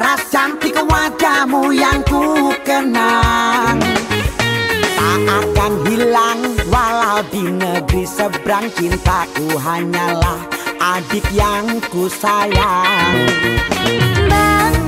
Paras cantik wajahmu yang ku kenang. Tak akan hilang walau di negeri seberang Cintaku hanyalah adik yang ku sayang. Bang